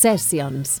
Sessions.